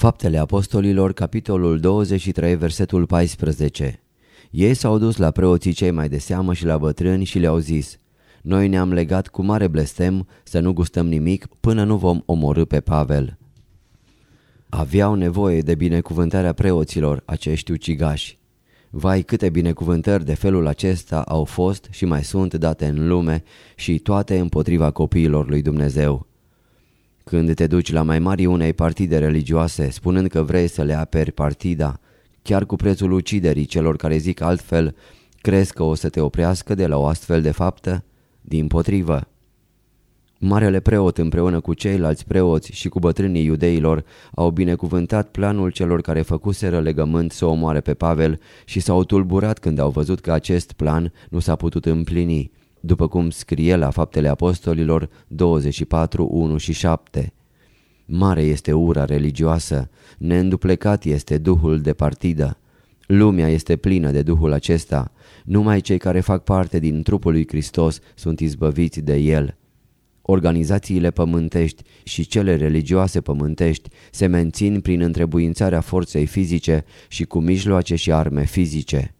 Faptele Apostolilor, capitolul 23, versetul 14 Ei s-au dus la preoții cei mai de seamă și la bătrâni și le-au zis Noi ne-am legat cu mare blestem să nu gustăm nimic până nu vom omorâ pe Pavel. Aveau nevoie de binecuvântarea preoților acești ucigași. Vai câte binecuvântări de felul acesta au fost și mai sunt date în lume și toate împotriva copiilor lui Dumnezeu. Când te duci la mai mari unei partide religioase, spunând că vrei să le aperi partida, chiar cu prețul uciderii celor care zic altfel, crezi că o să te oprească de la o astfel de faptă? Din potrivă. Marele preot împreună cu ceilalți preoți și cu bătrânii iudeilor au binecuvântat planul celor care făcuseră legământ să omoare pe Pavel și s-au tulburat când au văzut că acest plan nu s-a putut împlini, după cum scrie la faptele apostolilor 24, 1 și 7. Mare este ura religioasă, neînduplecat este duhul de partidă. Lumea este plină de duhul acesta, numai cei care fac parte din trupul lui Hristos sunt izbăviți de el. Organizațiile pământești și cele religioase pământești se mențin prin întrebuințarea forței fizice și cu mijloace și arme fizice.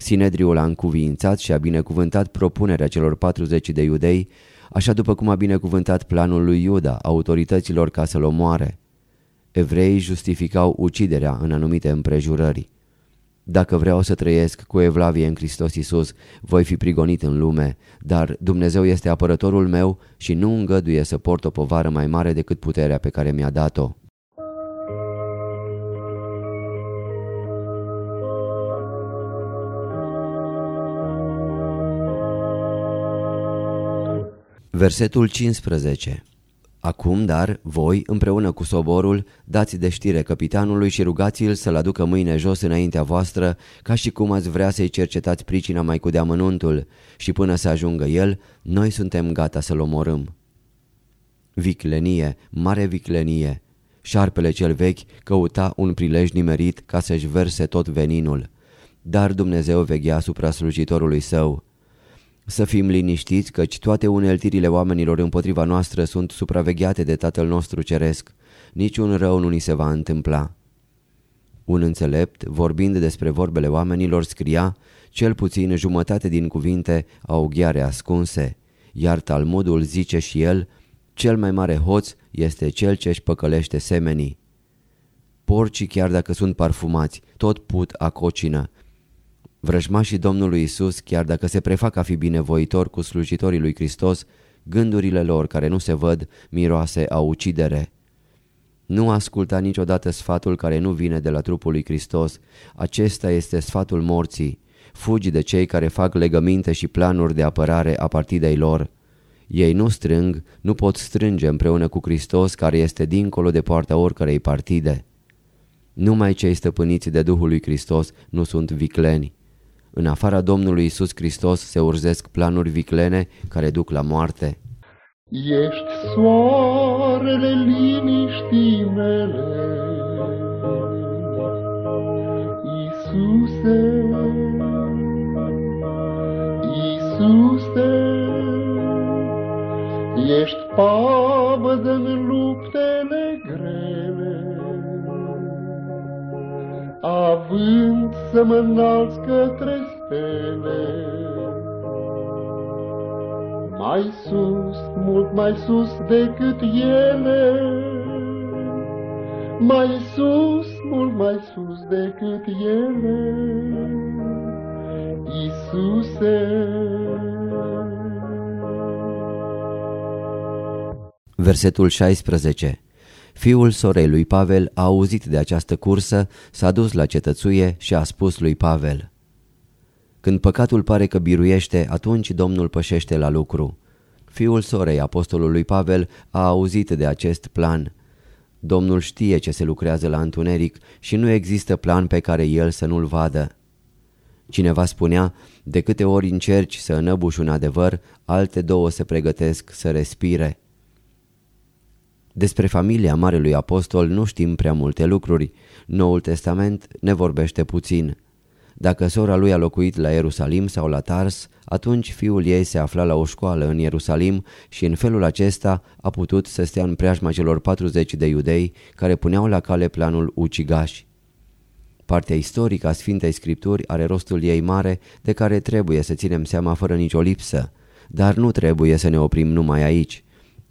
Sinedriul a încuviințat și a binecuvântat propunerea celor 40 de iudei, așa după cum a binecuvântat planul lui Iuda, autorităților ca să-l omoare. Evreii justificau uciderea în anumite împrejurări. Dacă vreau să trăiesc cu evlavie în Hristos Iisus, voi fi prigonit în lume, dar Dumnezeu este apărătorul meu și nu îngăduie să port o povară mai mare decât puterea pe care mi-a dat-o. Versetul 15 Acum, dar, voi, împreună cu soborul, dați de știre capitanului și rugați-l să-l aducă mâine jos înaintea voastră, ca și cum ați vrea să-i cercetați pricina mai cu deamănuntul, și până să ajungă el, noi suntem gata să-l omorâm. Viclenie, mare viclenie. Șarpele cel vechi căuta un prilej nimerit ca să-și verse tot veninul. Dar Dumnezeu veghea asupra slujitorului său. Să fim liniștiți căci toate uneltirile oamenilor împotriva noastră sunt supravegheate de Tatăl nostru Ceresc. Niciun rău nu ni se va întâmpla. Un înțelept, vorbind despre vorbele oamenilor, scria, cel puțin jumătate din cuvinte au ghiare ascunse, iar Talmudul zice și el, cel mai mare hoț este cel ce își păcălește semenii. Porcii, chiar dacă sunt parfumați, tot put acocină, Vrăjmașii Domnului Isus, chiar dacă se prefac a fi binevoitor cu slujitorii lui Hristos, gândurile lor care nu se văd miroase a ucidere. Nu asculta niciodată sfatul care nu vine de la trupul lui Hristos, acesta este sfatul morții. Fugi de cei care fac legăminte și planuri de apărare a partidei lor. Ei nu strâng, nu pot strânge împreună cu Hristos care este dincolo de poarta oricărei partide. Numai cei stăpâniți de Duhul lui Hristos nu sunt vicleni. În afara Domnului Isus Hristos se urzesc planuri viclene care duc la moarte. Ești soarele liniștii mele, Iisuse, Iisuse, ești pavăză în luptele având să mă înalți către stele. Mai sus, mult mai sus decât ele, mai sus, mult mai sus decât ele. Iisuse, Versetul 16 Fiul sorei lui Pavel a auzit de această cursă, s-a dus la cetățuie și a spus lui Pavel Când păcatul pare că biruiește, atunci Domnul pășește la lucru. Fiul sorei apostolului Pavel a auzit de acest plan. Domnul știe ce se lucrează la întuneric și nu există plan pe care el să nu-l vadă. Cineva spunea, de câte ori încerci să înăbuși un adevăr, alte două se pregătesc să respire. Despre familia Marelui Apostol nu știm prea multe lucruri. Noul Testament ne vorbește puțin. Dacă sora lui a locuit la Ierusalim sau la Tars, atunci fiul ei se afla la o școală în Ierusalim și în felul acesta a putut să stea în preajma celor 40 de iudei care puneau la cale planul ucigaș. Partea istorică a Sfintei Scripturi are rostul ei mare de care trebuie să ținem seama fără nicio lipsă, dar nu trebuie să ne oprim numai aici.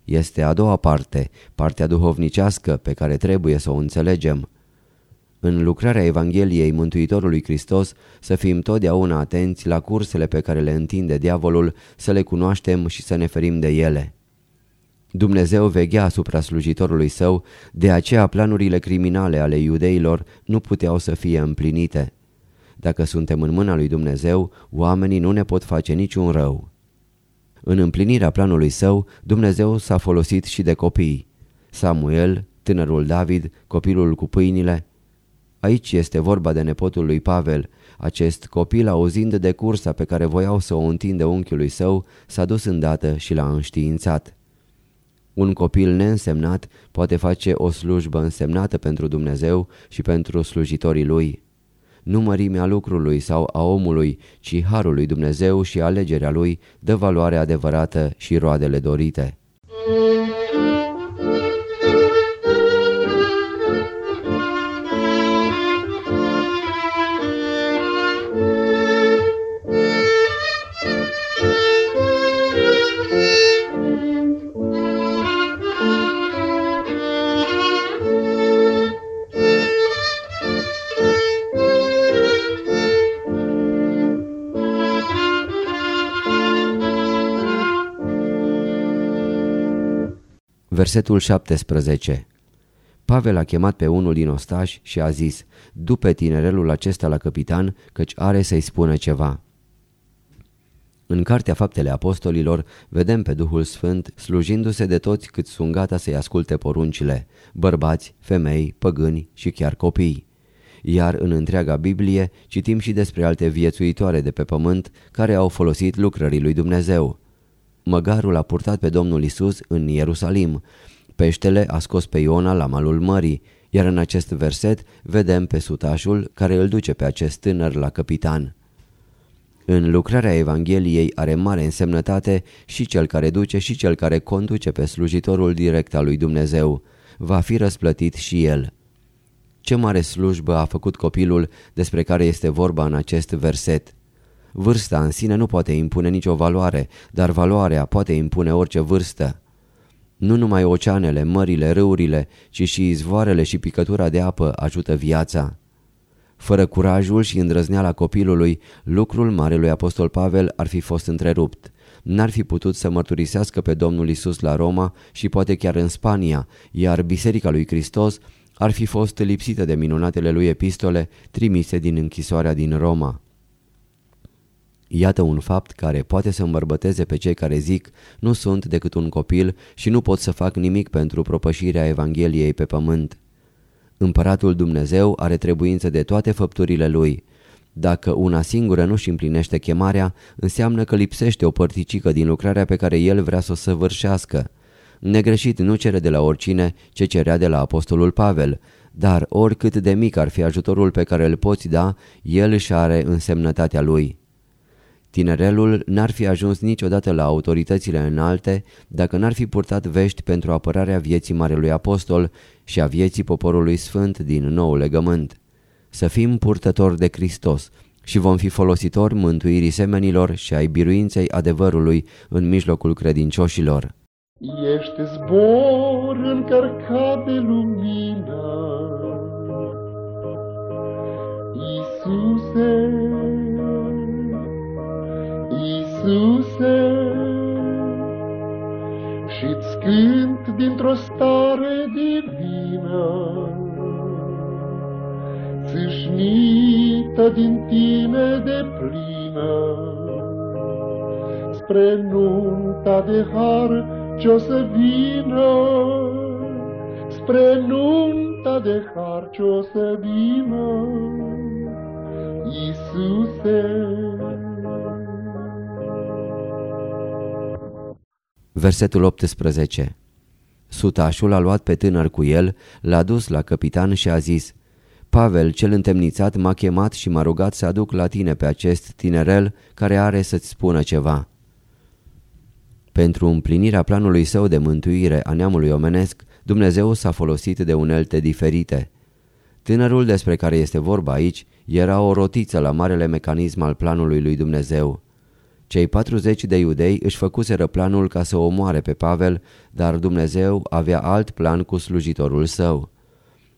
Este a doua parte, partea duhovnicească pe care trebuie să o înțelegem. În lucrarea Evangheliei Mântuitorului Hristos să fim totdeauna atenți la cursele pe care le întinde diavolul, să le cunoaștem și să ne ferim de ele. Dumnezeu veghea asupra slujitorului său, de aceea planurile criminale ale iudeilor nu puteau să fie împlinite. Dacă suntem în mâna lui Dumnezeu, oamenii nu ne pot face niciun rău. În împlinirea planului său, Dumnezeu s-a folosit și de copii. Samuel, tânărul David, copilul cu pâinile. Aici este vorba de nepotul lui Pavel. Acest copil, auzind de cursa pe care voiau să o întinde unchiului său, s-a dus îndată și l-a înștiințat. Un copil neînsemnat poate face o slujbă însemnată pentru Dumnezeu și pentru slujitorii lui nu mărimea lucrului sau a omului, ci harul lui Dumnezeu și alegerea lui dă valoare adevărată și roadele dorite. Versetul 17 Pavel a chemat pe unul din ostași și a zis, După tinerelul acesta la capitan, căci are să-i spună ceva. În Cartea Faptele Apostolilor vedem pe Duhul Sfânt slujindu-se de toți cât sunt gata să-i asculte poruncile, bărbați, femei, păgâni și chiar copii. Iar în întreaga Biblie citim și despre alte viețuitoare de pe pământ care au folosit lucrării lui Dumnezeu. Măgarul a purtat pe Domnul Isus în Ierusalim. Peștele a scos pe Iona la malul mării, iar în acest verset vedem pe sutașul care îl duce pe acest tânăr la capitan. În lucrarea Evangheliei are mare însemnătate și cel care duce și cel care conduce pe slujitorul direct al lui Dumnezeu. Va fi răsplătit și el. Ce mare slujbă a făcut copilul despre care este vorba în acest verset. Vârsta în sine nu poate impune nicio valoare, dar valoarea poate impune orice vârstă. Nu numai oceanele, mările, râurile, ci și izvoarele și picătura de apă ajută viața. Fără curajul și îndrăzneala copilului, lucrul Marelui Apostol Pavel ar fi fost întrerupt. N-ar fi putut să mărturisească pe Domnul Isus la Roma și poate chiar în Spania, iar Biserica lui Hristos ar fi fost lipsită de minunatele lui epistole trimise din închisoarea din Roma. Iată un fapt care poate să îmbărbăteze pe cei care zic nu sunt decât un copil și nu pot să fac nimic pentru propășirea Evangheliei pe pământ. Împăratul Dumnezeu are trebuință de toate făpturile lui. Dacă una singură nu-și împlinește chemarea, înseamnă că lipsește o părticică din lucrarea pe care el vrea să o săvârșească. Negreșit nu cere de la oricine ce cerea de la apostolul Pavel, dar oricât de mic ar fi ajutorul pe care îl poți da, el își are însemnătatea lui. Tinerelul n-ar fi ajuns niciodată la autoritățile înalte dacă n-ar fi purtat vești pentru apărarea vieții Marelui Apostol și a vieții poporului sfânt din nou legământ. Să fim purtători de Hristos și vom fi folositori mântuirii semenilor și ai biruinței adevărului în mijlocul credincioșilor. Ești zbor încărcat de lumină, Iisuse, Iisuse, și-ți cânt dintr-o stare divină, țâșnită din tine de plină, spre nunta de har ce-o să vină, spre nunta de har ce-o să vină, Iisuse. Versetul 18 Sutașul a luat pe tânăr cu el, l-a dus la capitan și a zis Pavel, cel întemnițat, m-a chemat și m-a rugat să aduc la tine pe acest tinerel care are să-ți spună ceva. Pentru împlinirea planului său de mântuire a neamului omenesc, Dumnezeu s-a folosit de unelte diferite. Tânărul despre care este vorba aici era o rotiță la marele mecanism al planului lui Dumnezeu. Cei 40 de iudei își făcuseră planul ca să omoare pe Pavel, dar Dumnezeu avea alt plan cu slujitorul său.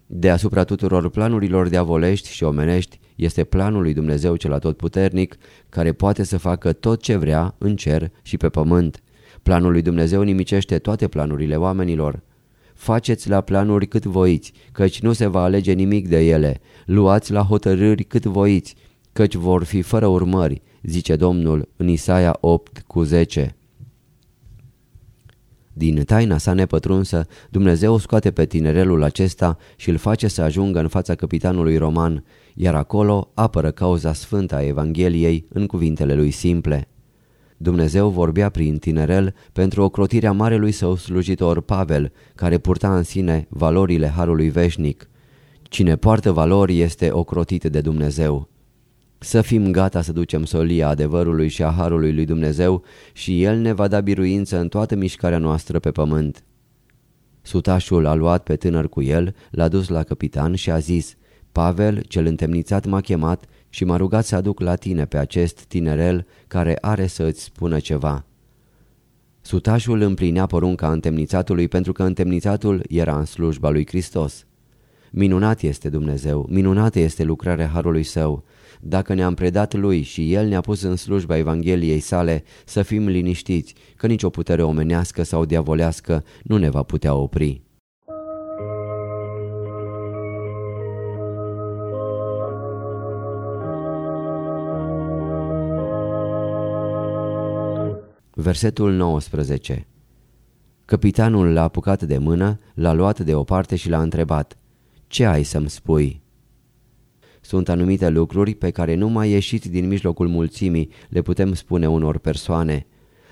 Deasupra tuturor planurilor diavolești și omenești este planul lui Dumnezeu cel atotputernic, care poate să facă tot ce vrea în cer și pe pământ. Planul lui Dumnezeu nimicește toate planurile oamenilor. Faceți la planuri cât voiți, căci nu se va alege nimic de ele. Luați la hotărâri cât voiți, căci vor fi fără urmări, zice Domnul în Isaia 8 cu 10. Din taina sa nepătrunsă, Dumnezeu scoate pe tinerelul acesta și îl face să ajungă în fața capitanului roman, iar acolo apără cauza sfântă a Evangheliei în cuvintele lui simple. Dumnezeu vorbea prin tinerel pentru ocrotirea marelui său slujitor Pavel, care purta în sine valorile harului veșnic. Cine poartă valori este ocrotit de Dumnezeu. Să fim gata să ducem solia adevărului și a harului lui Dumnezeu și El ne va da biruință în toată mișcarea noastră pe pământ. Sutașul a luat pe tânăr cu el, l-a dus la capitan și a zis, Pavel, cel întemnițat, m-a chemat și m-a rugat să aduc la tine pe acest tinerel care are să îți spună ceva. Sutașul împlinea porunca întemnițatului pentru că întemnițatul era în slujba lui Hristos. Minunat este Dumnezeu, minunată este lucrarea Harului Său. Dacă ne-am predat Lui și El ne-a pus în slujba Evangheliei sale, să fim liniștiți că nicio putere omenească sau diavolească nu ne va putea opri. Versetul 19 Capitanul l-a apucat de mână, l-a luat de o parte și l-a întrebat Ce ai să-mi spui?" Sunt anumite lucruri pe care nu mai ieșit din mijlocul mulțimii le putem spune unor persoane.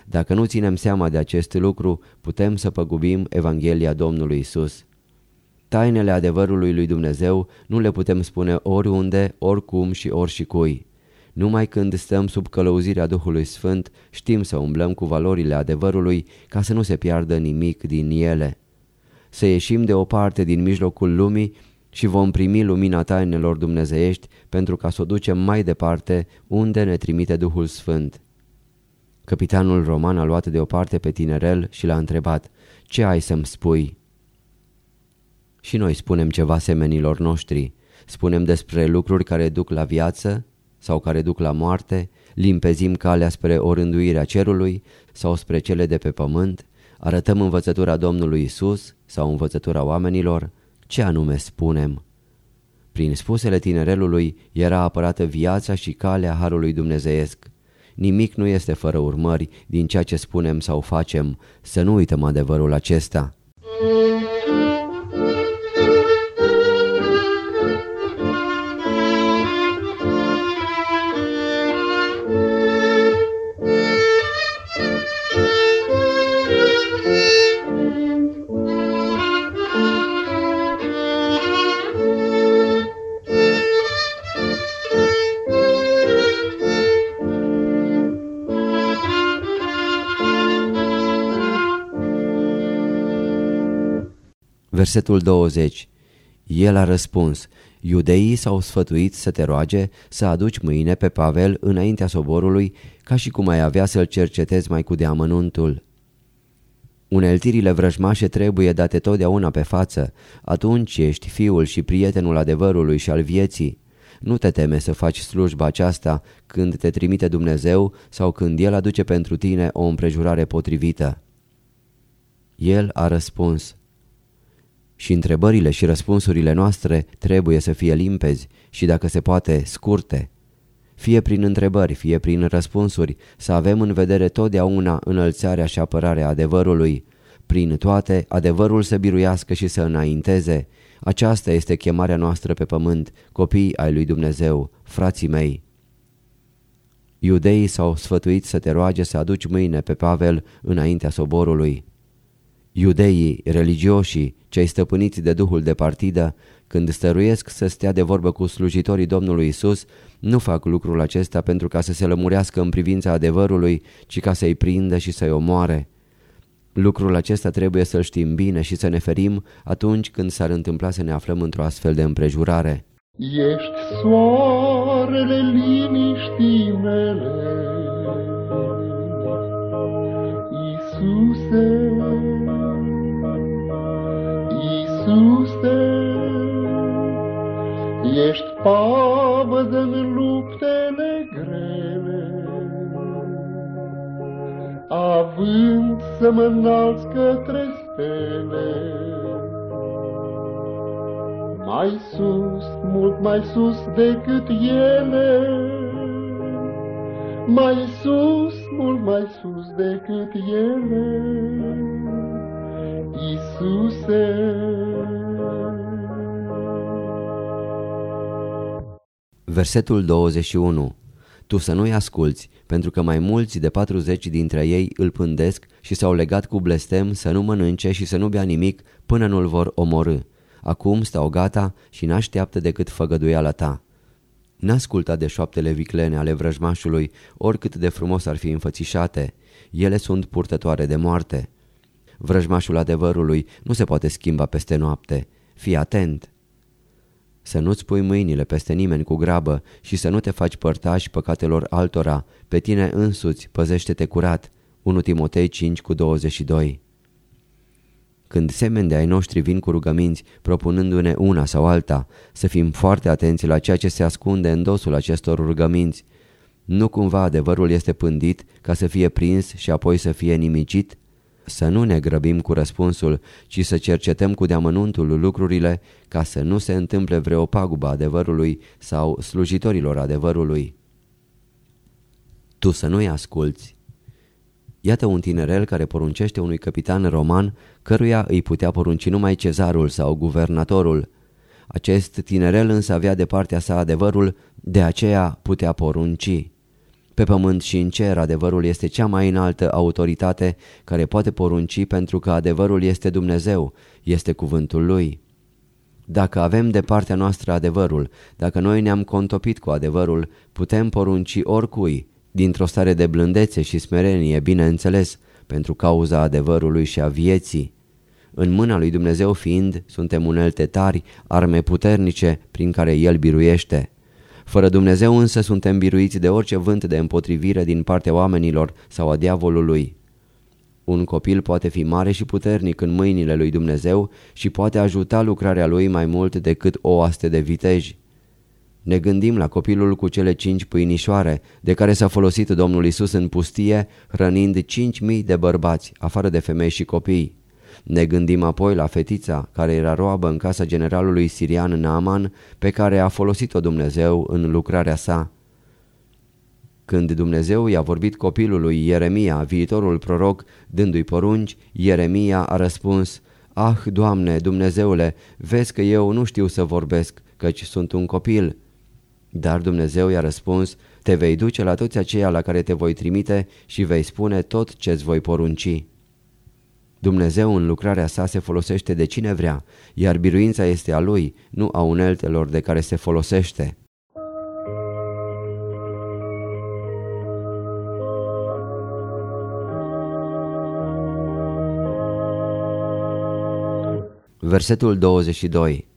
Dacă nu ținem seama de acest lucru, putem să păgubim Evanghelia Domnului Isus. Tainele adevărului lui Dumnezeu nu le putem spune oriunde, oricum și oricui. Numai când stăm sub călăuzirea Duhului Sfânt, știm să umblăm cu valorile adevărului ca să nu se piardă nimic din ele. Să ieșim de o parte din mijlocul lumii și vom primi lumina tainelor dumnezeiești pentru ca să o ducem mai departe unde ne trimite Duhul Sfânt. Capitanul roman a luat de o parte pe tinerel și l-a întrebat, Ce ai să-mi spui?" Și noi spunem ceva semenilor noștri, spunem despre lucruri care duc la viață sau care duc la moarte, limpezim calea spre orânduirea cerului sau spre cele de pe pământ, arătăm învățătura Domnului Isus sau învățătura oamenilor, ce anume spunem? Prin spusele tinerelului era apărată viața și calea Harului Dumnezeiesc. Nimic nu este fără urmări din ceea ce spunem sau facem, să nu uităm adevărul acesta. Versetul 20 El a răspuns, Iudeii s-au sfătuit să te roage să aduci mâine pe Pavel înaintea soborului ca și cum ai avea să-l cercetezi mai cu deamănuntul. Uneltirile vrăjmașe trebuie date totdeauna pe față, atunci ești fiul și prietenul adevărului și al vieții. nu te teme să faci slujba aceasta când te trimite Dumnezeu sau când El aduce pentru tine o împrejurare potrivită. El a răspuns. Și întrebările și răspunsurile noastre trebuie să fie limpezi și, dacă se poate, scurte. Fie prin întrebări, fie prin răspunsuri, să avem în vedere totdeauna înălțarea și apărarea adevărului. Prin toate, adevărul să biruiască și să înainteze. Aceasta este chemarea noastră pe pământ, copii ai lui Dumnezeu, frații mei. Iudeii s-au sfătuit să te roage să aduci mâine pe Pavel înaintea soborului. Iudeii, religioșii, cei stăpâniți de duhul de partidă, când stăruiesc să stea de vorbă cu slujitorii Domnului Isus, nu fac lucrul acesta pentru ca să se lămurească în privința adevărului, ci ca să-i prindă și să-i omoare. Lucrul acesta trebuie să-l știm bine și să ne ferim atunci când s-ar întâmpla să ne aflăm într-o astfel de împrejurare. Ești soarele liniștii mele, Iisuse, Iisuse, ești pavăză în luptele grele, având să mă înalți către stele. Mai sus, mult mai sus decât ele, mai sus, mult mai sus decât ele, Iisuse. Versetul 21 Tu să nu-i asculți, pentru că mai mulți de 40 dintre ei îl pândesc și s-au legat cu blestem să nu mănânce și să nu bea nimic până nu-l vor omorâ. Acum stau gata și n-așteaptă decât făgăduiala ta. N-asculta de șoaptele viclene ale vrăjmașului, oricât de frumos ar fi înfățișate. Ele sunt purtătoare de moarte. Vrăjmașul adevărului nu se poate schimba peste noapte. Fii atent! Să nu-ți pui mâinile peste nimeni cu grabă și să nu te faci părtaș păcatelor altora. Pe tine însuți păzește-te curat. 1 Timotei 5 cu 22 Când semeni de ai noștri vin cu rugăminți, propunându-ne una sau alta, să fim foarte atenți la ceea ce se ascunde în dosul acestor rugăminți. Nu cumva adevărul este pândit ca să fie prins și apoi să fie nimicit? Să nu ne grăbim cu răspunsul, ci să cercetăm cu deamănuntul lucrurile ca să nu se întâmple vreo pagubă adevărului sau slujitorilor adevărului. Tu să nu-i asculți. Iată un tinerel care poruncește unui capitan roman căruia îi putea porunci numai cezarul sau guvernatorul. Acest tinerel însă avea de partea sa adevărul, de aceea putea porunci. Pe pământ și în cer adevărul este cea mai înaltă autoritate care poate porunci pentru că adevărul este Dumnezeu, este cuvântul Lui. Dacă avem de partea noastră adevărul, dacă noi ne-am contopit cu adevărul, putem porunci oricui, dintr-o stare de blândețe și smerenie, bineînțeles, pentru cauza adevărului și a vieții. În mâna lui Dumnezeu fiind, suntem unelte tari, arme puternice prin care El biruiește. Fără Dumnezeu însă suntem biruiți de orice vânt de împotrivire din partea oamenilor sau a diavolului. Un copil poate fi mare și puternic în mâinile lui Dumnezeu și poate ajuta lucrarea lui mai mult decât o oaste de viteji. Ne gândim la copilul cu cele cinci pâinișoare, de care s-a folosit Domnul Isus în pustie, hrănind cinci mii de bărbați, afară de femei și copii. Ne gândim apoi la fetița care era roabă în casa generalului sirian Naaman pe care a folosit-o Dumnezeu în lucrarea sa. Când Dumnezeu i-a vorbit copilului Ieremia, viitorul proroc, dându-i porunci, Ieremia a răspuns, Ah, Doamne, Dumnezeule, vezi că eu nu știu să vorbesc, căci sunt un copil." Dar Dumnezeu i-a răspuns, te vei duce la toți aceia la care te voi trimite și vei spune tot ce-ți voi porunci. Dumnezeu în lucrarea sa se folosește de cine vrea, iar biruința este a lui, nu a uneltelor de care se folosește. Versetul 22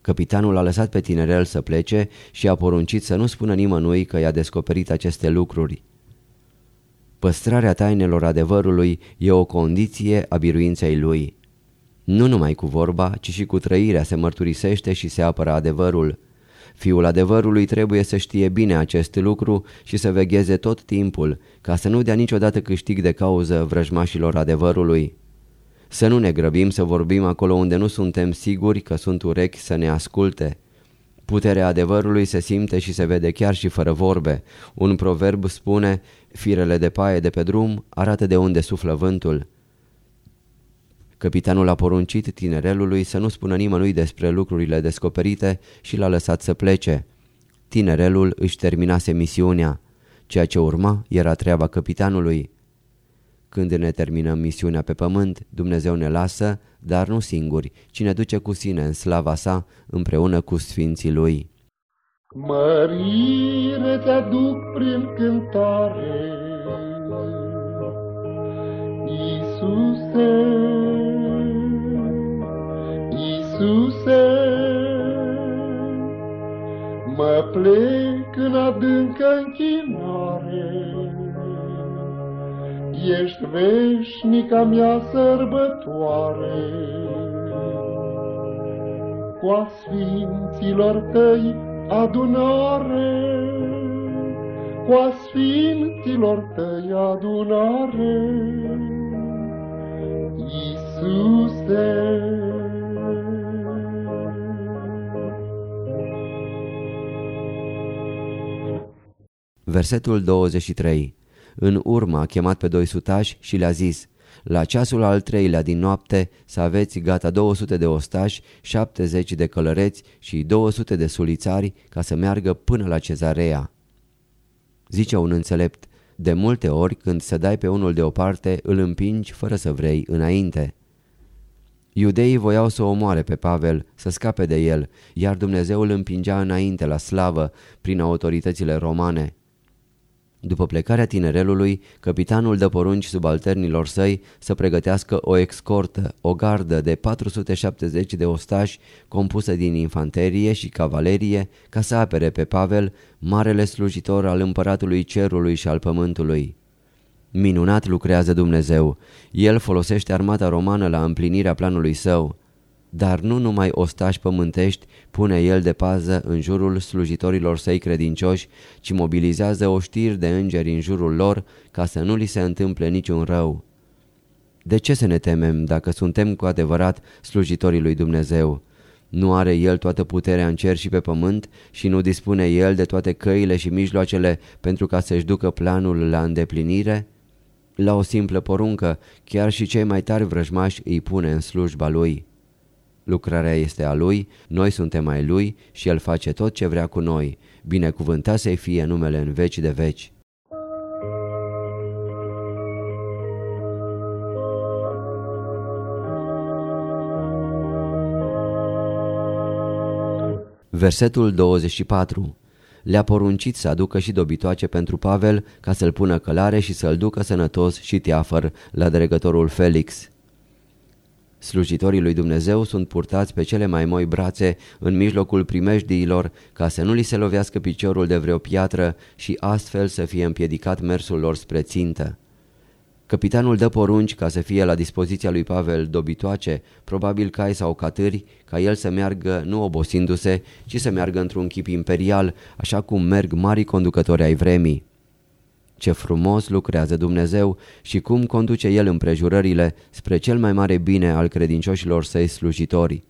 Capitanul a lăsat pe tinerel să plece și a poruncit să nu spună nimănui că i-a descoperit aceste lucruri. Păstrarea tainelor adevărului e o condiție a biruinței lui. Nu numai cu vorba, ci și cu trăirea se mărturisește și se apără adevărul. Fiul adevărului trebuie să știe bine acest lucru și să vegheze tot timpul, ca să nu dea niciodată câștig de cauză vrăjmașilor adevărului. Să nu ne grăbim să vorbim acolo unde nu suntem siguri că sunt urechi să ne asculte. Puterea adevărului se simte și se vede chiar și fără vorbe. Un proverb spune, firele de paie de pe drum arată de unde suflă vântul. Capitanul a poruncit tinerelului să nu spună nimănui despre lucrurile descoperite și l-a lăsat să plece. Tinerelul își terminase misiunea. Ceea ce urma era treaba capitanului. Când ne terminăm misiunea pe pământ, Dumnezeu ne lasă, dar nu singuri, ci ne duce cu sine în slava sa, împreună cu sfinții Lui. Mărire te aduc prin cântare, Iisuse, Iisuse, mă plec în adâncă închinare, Ești veșnica mea sărbătoare. Cu a sfinților tăi adunare, cu a sfinților tăi adunare, Iisuse. Versetul 23 În urmă a chemat pe doi sutași și le-a zis La ceasul al treilea din noapte să aveți gata 200 de ostași, 70 de călăreți și 200 de sulițari ca să meargă până la cezarea. Zice un înțelept, de multe ori când să dai pe unul deoparte îl împingi fără să vrei înainte. Iudeii voiau să omoare pe Pavel, să scape de el, iar Dumnezeu îl împingea înainte la slavă prin autoritățile romane. După plecarea tinerelului, capitanul dă porunci subalternilor săi să pregătească o escortă, o gardă de 470 de ostași compusă din infanterie și cavalerie ca să apere pe Pavel, marele slujitor al împăratului cerului și al pământului. Minunat lucrează Dumnezeu. El folosește armata romană la împlinirea planului său. Dar nu numai ostași pământești pune el de pază în jurul slujitorilor săi credincioși, ci mobilizează oștiri de îngeri în jurul lor ca să nu li se întâmple niciun rău. De ce să ne temem dacă suntem cu adevărat slujitorii lui Dumnezeu? Nu are El toată puterea în cer și pe pământ și nu dispune El de toate căile și mijloacele pentru ca să-și ducă planul la îndeplinire? La o simplă poruncă, chiar și cei mai tari vrăjmași îi pune în slujba Lui. Lucrarea este a Lui, noi suntem ai Lui și El face tot ce vrea cu noi. Binecuvântat să-i fie numele în veci de veci. Versetul 24 Le-a poruncit să aducă și dobitoace pentru Pavel ca să-l pună călare și să-l ducă sănătos și teafăr la dregătorul Felix. Slujitorii lui Dumnezeu sunt purtați pe cele mai moi brațe în mijlocul primejdiilor ca să nu li se lovească piciorul de vreo piatră și astfel să fie împiedicat mersul lor spre țintă. Capitanul dă porunci ca să fie la dispoziția lui Pavel dobitoace, probabil cai sau catâri, ca el să meargă nu obosindu-se, ci să meargă într-un chip imperial, așa cum merg mari conducători ai vremii. Ce frumos lucrează Dumnezeu și cum conduce El împrejurările spre cel mai mare bine al credincioșilor săi slujitori.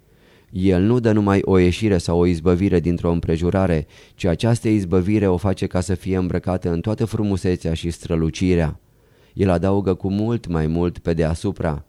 El nu dă numai o ieșire sau o izbăvire dintr-o împrejurare, ci această izbăvire o face ca să fie îmbrăcată în toată frumusețea și strălucirea. El adaugă cu mult mai mult pe deasupra.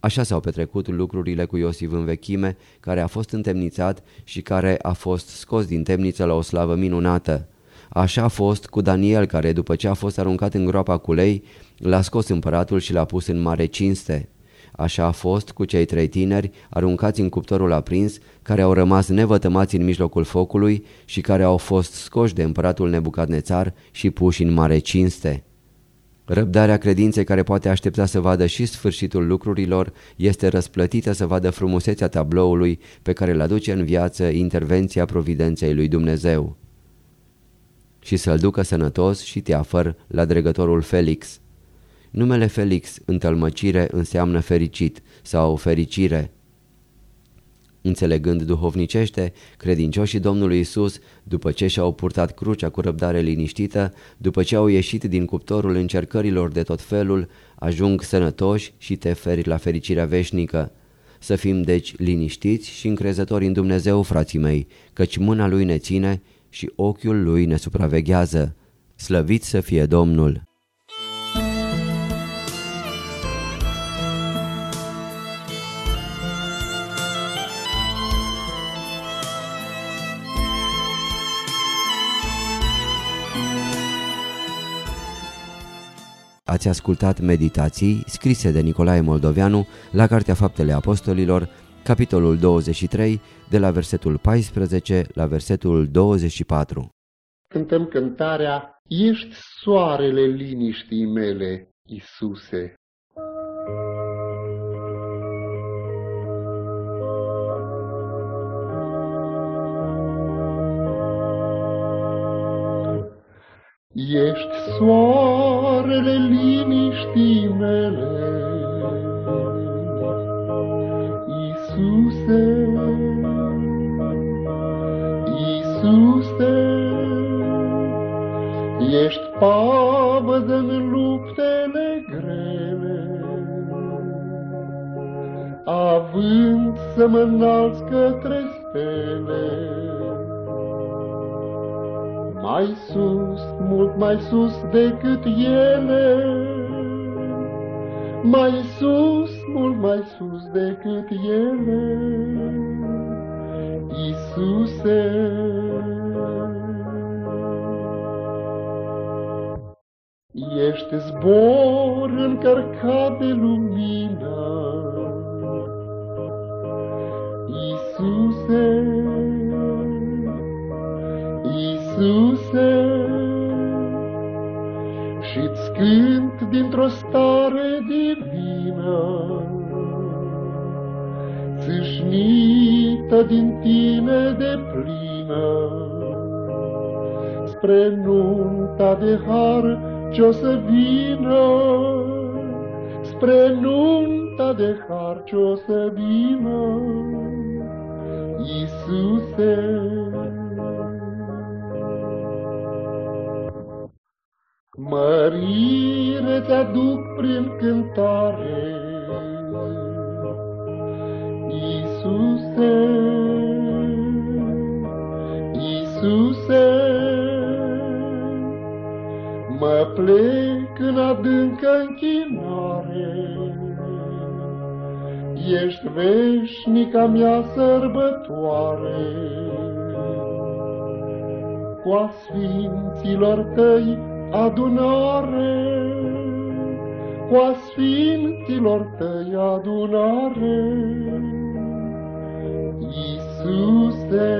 Așa s-au petrecut lucrurile cu Iosif în vechime, care a fost întemnițat și care a fost scos din temniță la o slavă minunată. Așa a fost cu Daniel care după ce a fost aruncat în groapa cu lei, l-a scos împăratul și l-a pus în mare cinste. Așa a fost cu cei trei tineri aruncați în cuptorul aprins, care au rămas nevătămați în mijlocul focului și care au fost scoși de împăratul Nebucadnețar și puși în mare cinste. Răbdarea credinței care poate aștepta să vadă și sfârșitul lucrurilor este răsplătită să vadă frumusețea tabloului pe care îl aduce în viață intervenția providenței lui Dumnezeu și să-l ducă sănătos și teafăr la dregătorul Felix. Numele Felix, întâlmăcire, înseamnă fericit sau fericire. Înțelegând duhovnicește, credincioșii Domnului Isus, după ce și-au purtat crucea cu răbdare liniștită, după ce au ieșit din cuptorul încercărilor de tot felul, ajung sănătoși și teferi la fericirea veșnică. Să fim deci liniștiți și încrezători în Dumnezeu, frații mei, căci mâna Lui ne ține și ochiul Lui ne supraveghează. Slăvit să fie Domnul! Ați ascultat meditații scrise de Nicolae Moldoveanu la Cartea Faptele Apostolilor, capitolul 23, de la versetul 14 la versetul 24. Cântăm cântarea Ești soarele liniștii mele, Iisuse. Ești soarele liniștii mele, Iisuse, Iisuse, ești pavăză în luptele grele, având să mă înalți către stele. Mai sus, mult mai sus decât ele, mai sus, mult mai sus decât ele, Iisuse. Ești zbor încărcat de lumină, Iisuse. Iisuse, dintr-o stare divină, țâșnită din tine de plină, spre nunta de har ce-o să vină, spre nunta de har ce-o să vină, Iisuse. Mărire te-aduc prin cântare, Iisuse, Iisuse, mă plec în adâncă închinare, Ești veșnica mea sărbătoare. Cu a sfinților tăi adunare, cu a sfinților tăi adunare. Iisuse,